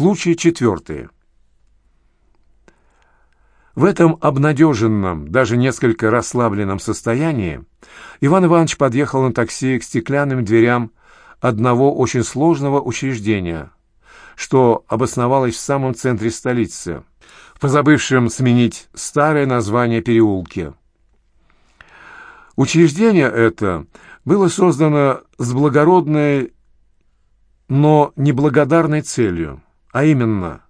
Случай четвертый. В этом обнадеженном, даже несколько расслабленном состоянии Иван Иванович подъехал на такси к стеклянным дверям одного очень сложного учреждения, что обосновалось в самом центре столицы, позабывшем сменить старое название переулки. Учреждение это было создано с благородной, но неблагодарной целью, а именно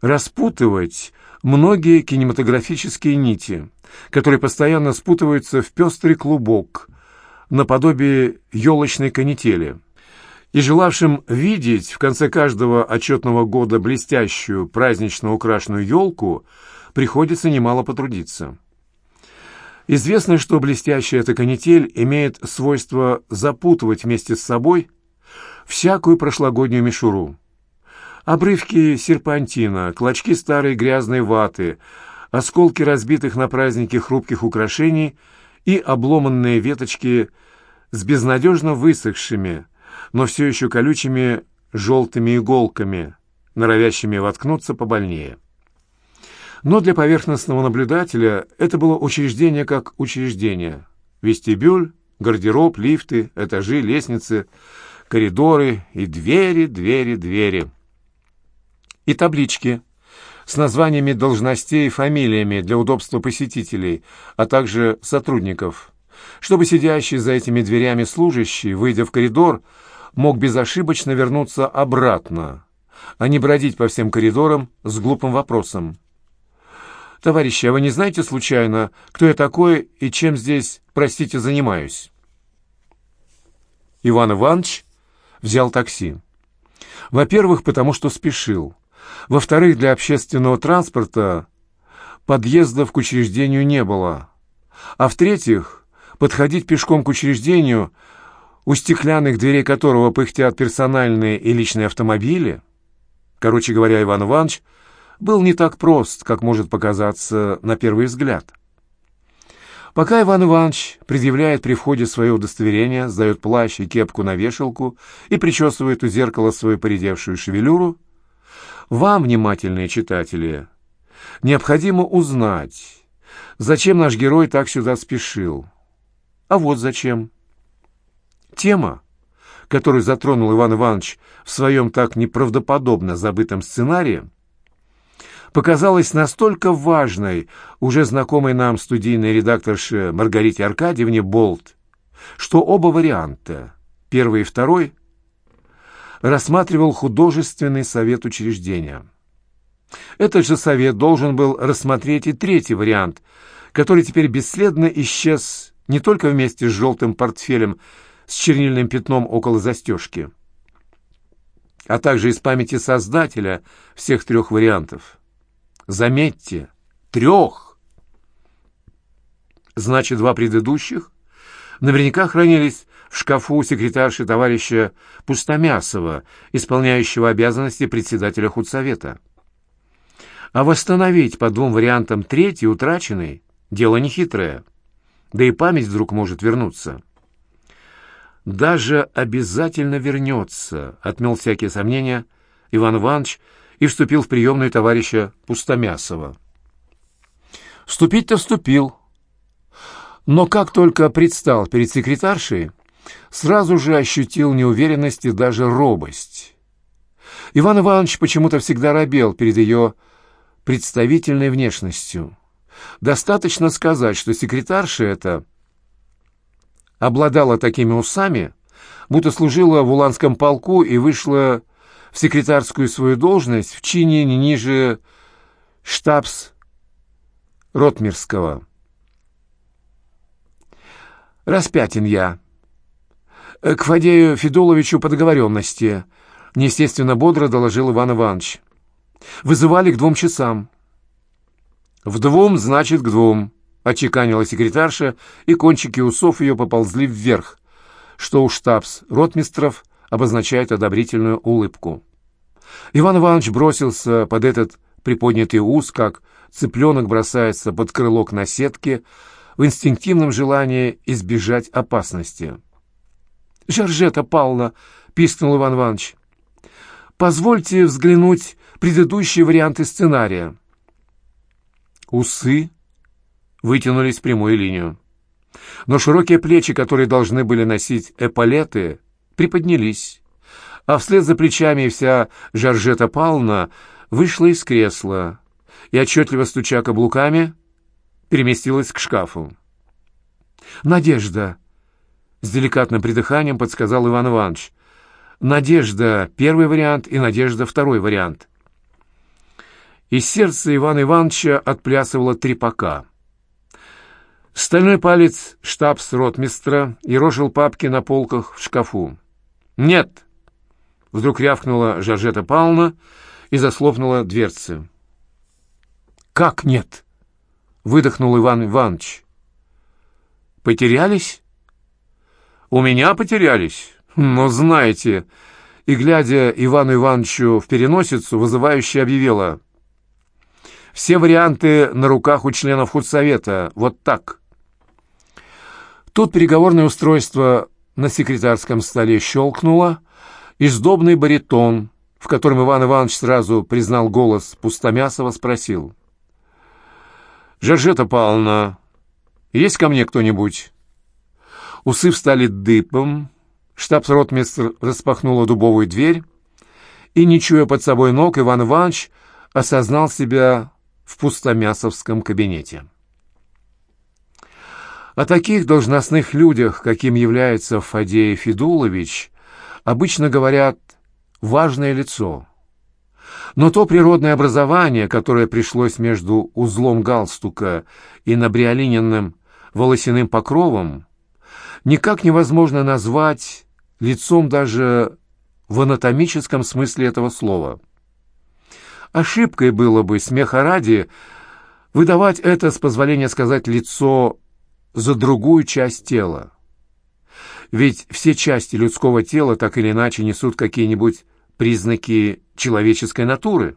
распутывать многие кинематографические нити, которые постоянно спутываются в пестрый клубок, наподобие елочной канители, и желавшим видеть в конце каждого отчетного года блестящую празднично украшенную елку, приходится немало потрудиться. Известно, что блестящая эта канитель имеет свойство запутывать вместе с собой всякую прошлогоднюю мишуру. Обрывки серпантина, клочки старой грязной ваты, осколки разбитых на празднике хрупких украшений и обломанные веточки с безнадежно высохшими, но все еще колючими желтыми иголками, норовящими воткнуться побольнее. Но для поверхностного наблюдателя это было учреждение как учреждение. Вестибюль, гардероб, лифты, этажи, лестницы, коридоры и двери, двери, двери. И таблички с названиями должностей и фамилиями для удобства посетителей, а также сотрудников, чтобы сидящий за этими дверями служащий, выйдя в коридор, мог безошибочно вернуться обратно, а не бродить по всем коридорам с глупым вопросом. «Товарищи, а вы не знаете случайно, кто я такой и чем здесь, простите, занимаюсь?» Иван Иванович взял такси. Во-первых, потому что спешил. Во-вторых, для общественного транспорта подъездов к учреждению не было. А в-третьих, подходить пешком к учреждению, у стеклянных дверей которого пыхтят персональные и личные автомобили, короче говоря, Иван Иванович был не так прост, как может показаться на первый взгляд. Пока Иван Иванович предъявляет при входе свое удостоверение, сдает плащ и кепку на вешалку и причесывает у зеркала свою поредевшую шевелюру, вам, внимательные читатели, необходимо узнать, зачем наш герой так сюда спешил. А вот зачем. Тема, которую затронул Иван Иванович в своем так неправдоподобно забытом сценарии, показалась настолько важной уже знакомой нам студийной редакторше Маргарите Аркадьевне Болт, что оба варианта, первый и второй, рассматривал художественный совет учреждения. Этот же совет должен был рассмотреть и третий вариант, который теперь бесследно исчез не только вместе с желтым портфелем с чернильным пятном около застежки, а также из памяти создателя всех трех вариантов. Заметьте, трех. Значит, два предыдущих наверняка хранились в шкафу секретарши товарища Пустомясова, исполняющего обязанности председателя худсовета. А восстановить по двум вариантам третий, утраченный, дело нехитрое. Да и память вдруг может вернуться. «Даже обязательно вернется», — отмел всякие сомнения Иван Иванович, — и вступил в приемную товарища Пустомясова. Вступить-то вступил. Но как только предстал перед секретаршей, сразу же ощутил неуверенность и даже робость. Иван Иванович почему-то всегда робел перед ее представительной внешностью. Достаточно сказать, что секретарша эта обладала такими усами, будто служила в Уланском полку и вышла в секретарскую свою должность в чине не ниже штабс Ротмирского. Распятен я. К Фадею Федуловичу по договоренности, неестественно бодро доложил Иван Иванович. Вызывали к двум часам. В двум, значит, к двум, очеканила секретарша, и кончики усов ее поползли вверх, что у штабс ротмистров обозначает одобрительную улыбку. Иван Иванович бросился под этот приподнятый ус, как цыпленок бросается под крылок на сетке, в инстинктивном желании избежать опасности. «Жоржета Павловна!» — пискнул Иван Иванович. Позвольте взглянуть предыдущие варианты сценария. Усы вытянулись в прямую линию. Но широкие плечи, которые должны были носить эполеты, приподнялись, а вслед за плечами вся Жоржета Павловна вышла из кресла и, отчетливо стуча каблуками, переместилась к шкафу. «Надежда!» — с деликатным придыханием подсказал Иван Иванович. «Надежда — первый вариант и Надежда — второй вариант». Из сердца Ивана Ивановича отплясывало трепака. Стальной палец штабс-ротмистра ерошил папки на полках в шкафу. «Нет!» — вдруг рявкнула Жоржета Павловна и захлопнула дверцы. «Как нет?» — выдохнул Иван Иванович. «Потерялись?» «У меня потерялись. Но знаете...» И, глядя Ивану Ивановичу в переносицу, вызывающе объявила. «Все варианты на руках у членов худсовета. Вот так». Тут переговорное устройство на секретарском столе щелкнуло, и сдобный баритон, в котором Иван Иванович сразу признал голос Пустомясова, спросил. «Жоржета Павловна, есть ко мне кто-нибудь?» Усы встали дыбом, штабс-ротмистр распахнула дубовую дверь, и, не чуя под собой ног, Иван Иванович осознал себя в пустомясовском кабинете. О таких должностных людях, каким является Фадеев Федулович, обычно говорят «важное лицо». Но то природное образование, которое пришлось между узлом галстука и набриолиненным волосяным покровом, никак невозможно назвать лицом даже в анатомическом смысле этого слова. Ошибкой было бы, смеха ради, выдавать это, с позволения сказать, лицо за другую часть тела. Ведь все части людского тела так или иначе несут какие-нибудь признаки человеческой натуры.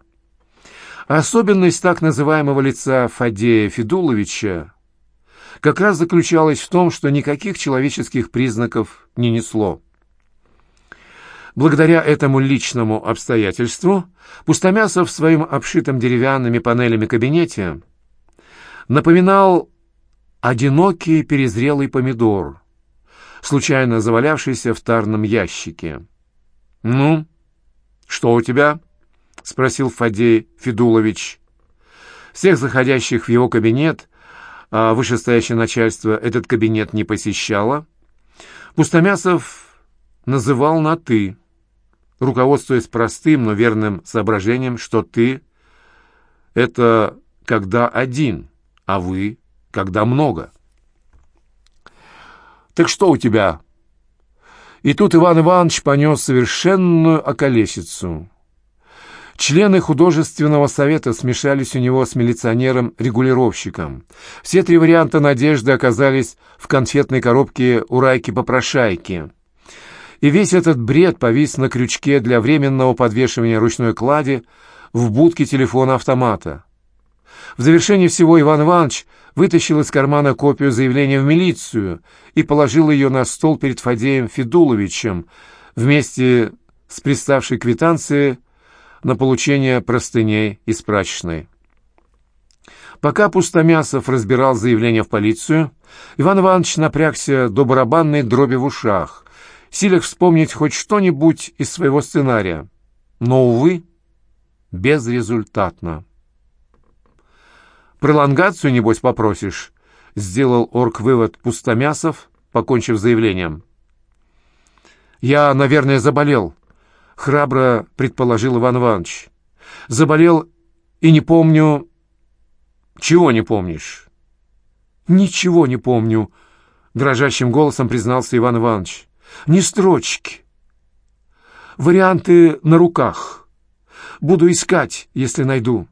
Особенность так называемого лица Фадея Федуловича как раз заключалась в том, что никаких человеческих признаков не несло. Благодаря этому личному обстоятельству Пустомясов в своем обшитом деревянными панелями кабинете напоминал одинокий перезрелый помидор, случайно завалявшийся в тарном ящике. «Ну, что у тебя?» — спросил Фадей Федулович. Всех заходящих в его кабинет, а вышестоящее начальство этот кабинет не посещало, Пустомясов называл на «ты», руководствуясь простым, но верным соображением, что «ты» — это когда один, а «вы» — когда много. «Так что у тебя?» И тут Иван Иванович понес совершенную околесицу. Члены художественного совета смешались у него с милиционером-регулировщиком. Все три варианта надежды оказались в конфетной коробке у Райки-попрошайки. И весь этот бред повис на крючке для временного подвешивания ручной клади в будке телефона-автомата. В завершении всего Иван Иванович вытащил из кармана копию заявления в милицию и положил ее на стол перед Фадеем Федуловичем вместе с приставшей квитанцией на получение простыней из прачечной. Пока Пустомясов разбирал заявление в полицию, Иван Иванович напрягся до барабанной дроби в ушах, силясь вспомнить хоть что-нибудь из своего сценария. Но, увы, безрезультатно. «Пролонгацию, небось, попросишь?» — сделал орг-вывод Пустомясов, покончив заявлением. «Я, наверное, заболел», — храбро предположил Иван Иванович. «Заболел и не помню...» «Чего не помнишь?» «Ничего не помню», — дрожащим голосом признался Иван Иванович. «Ни строчки. Варианты на руках. Буду искать, если найду».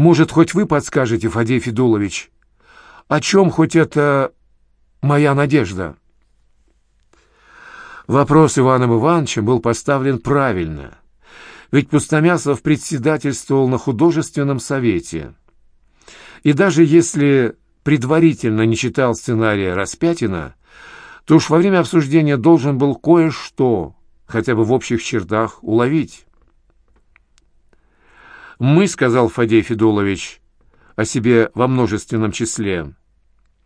Может, хоть вы подскажете, Фадей Федулович, о чем хоть это моя надежда?» Вопрос Иваном Ивановичем был поставлен правильно, ведь Пустомясов председательствовал на художественном совете. И даже если предварительно не читал сценария Распятина, то уж во время обсуждения должен был кое-что, хотя бы в общих чертах уловить. «Мы», — сказал Фадей Федулович о себе во множественном числе,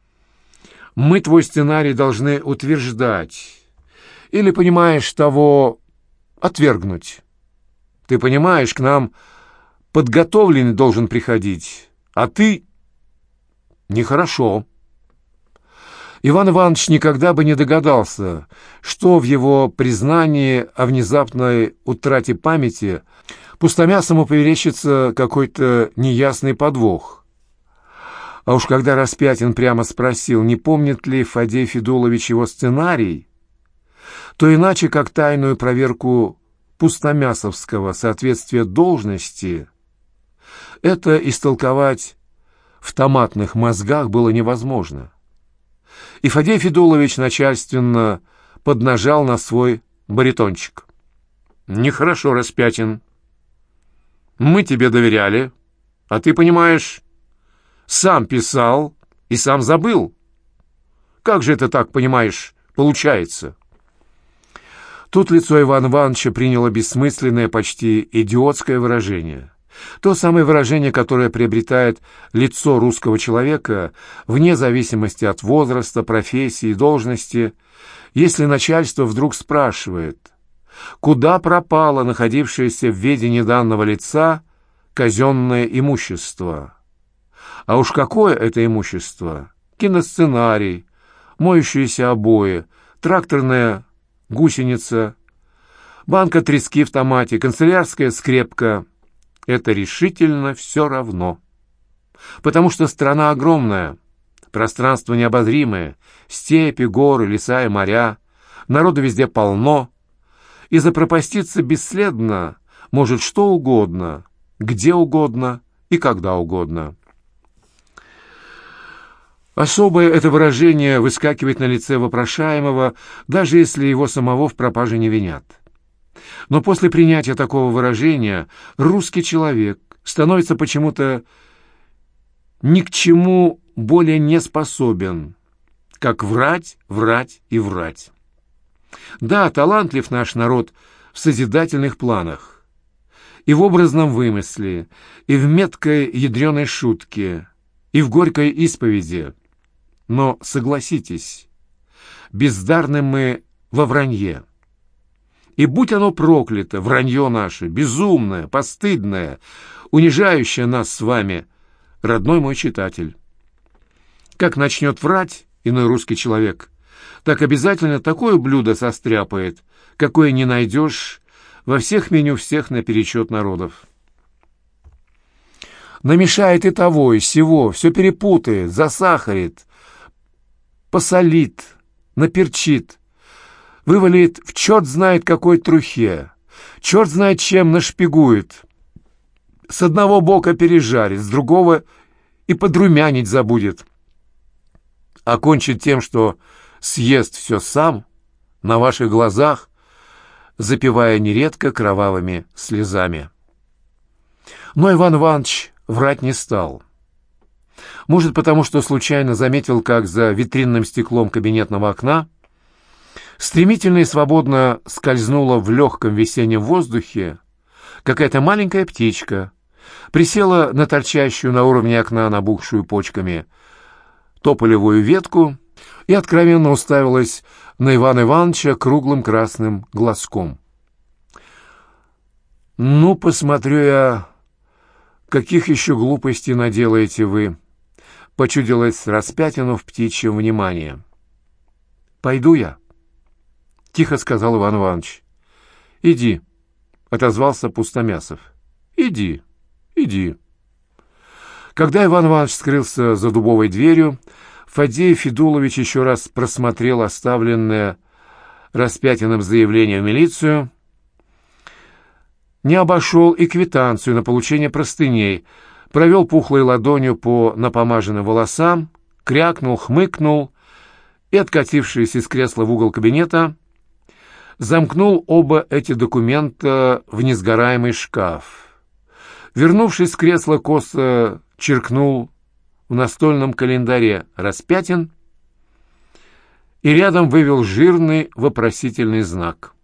— «мы твой сценарий должны утверждать или, понимаешь, того отвергнуть. Ты понимаешь, к нам подготовленный должен приходить, а ты...» «Нехорошо». Иван Иванович никогда бы не догадался, что в его признании о внезапной утрате памяти пустомясому поверещится какой-то неясный подвох. А уж когда Распятин прямо спросил, не помнит ли Фадей Федулович его сценарий, то иначе как тайную проверку пустомясовского соответствия должности, это истолковать в томатных мозгах было невозможно и Фадей Федулович начальственно поднажал на свой баритончик. «Нехорошо, Распятин. Мы тебе доверяли, а ты, понимаешь, сам писал и сам забыл. Как же это так, понимаешь, получается?» Тут лицо Ивана Ивановича приняло бессмысленное, почти идиотское выражение. То самое выражение, которое приобретает лицо русского человека вне зависимости от возраста, профессии, должности, если начальство вдруг спрашивает, куда пропало находившееся в ведении данного лица казенное имущество. А уж какое это имущество? Киносценарий, моющиеся обои, тракторная гусеница, банка трески в томате, канцелярская скрепка — это решительно все равно. Потому что страна огромная, пространство необозримое, степи, горы, леса и моря, народу везде полно, и запропаститься бесследно может что угодно, где угодно и когда угодно. Особое это выражение выскакивает на лице вопрошаемого, даже если его самого в пропаже не винят. Но после принятия такого выражения русский человек становится почему-то ни к чему более не способен, как врать, врать и врать. Да, талантлив наш народ в созидательных планах, и в образном вымысле, и в меткой ядреной шутке, и в горькой исповеди. Но, согласитесь, бездарны мы во вранье. И будь оно проклято, вранье наше, безумное, постыдное, унижающее нас с вами, родной мой читатель. Как начнет врать иной русский человек, так обязательно такое блюдо состряпает, какое не найдешь во всех меню всех наперечет народов. Намешает и того, и сего, все перепутает, засахарит, посолит, наперчит — вывалит в черт знает какой трухе, черт знает чем нашпигует. С одного бока пережарит, с другого и подрумянить забудет. Окончит тем, что съест все сам, на ваших глазах, запивая нередко кровавыми слезами. Но Иван Иванович врать не стал. Может, потому что случайно заметил, как за витринным стеклом кабинетного окна Стремительно и свободно скользнула в легком весеннем воздухе какая-то маленькая птичка, присела на торчащую на уровне окна набухшую почками тополевую ветку и откровенно уставилась на Ивана Ивановича круглым красным глазком. «Ну, посмотрю я, каких еще глупостей наделаете вы», — почудилась распятину в птичьем внимании. «Пойду я». — тихо сказал Иван Иванович. «Иди», — отозвался Пустомясов. «Иди, иди». Когда Иван Иванович скрылся за дубовой дверью, Фадеев Федулович еще раз просмотрел оставленное распятиным заявление в милицию, не обошел и квитанцию на получение простыней, провел пухлой ладонью по напомаженным волосам, крякнул, хмыкнул и, откатившись из кресла в угол кабинета, замкнул оба эти документа в несгораемый шкаф. Вернувшись с кресла, косо черкнул в настольном календаре распятен и рядом вывел жирный вопросительный знак —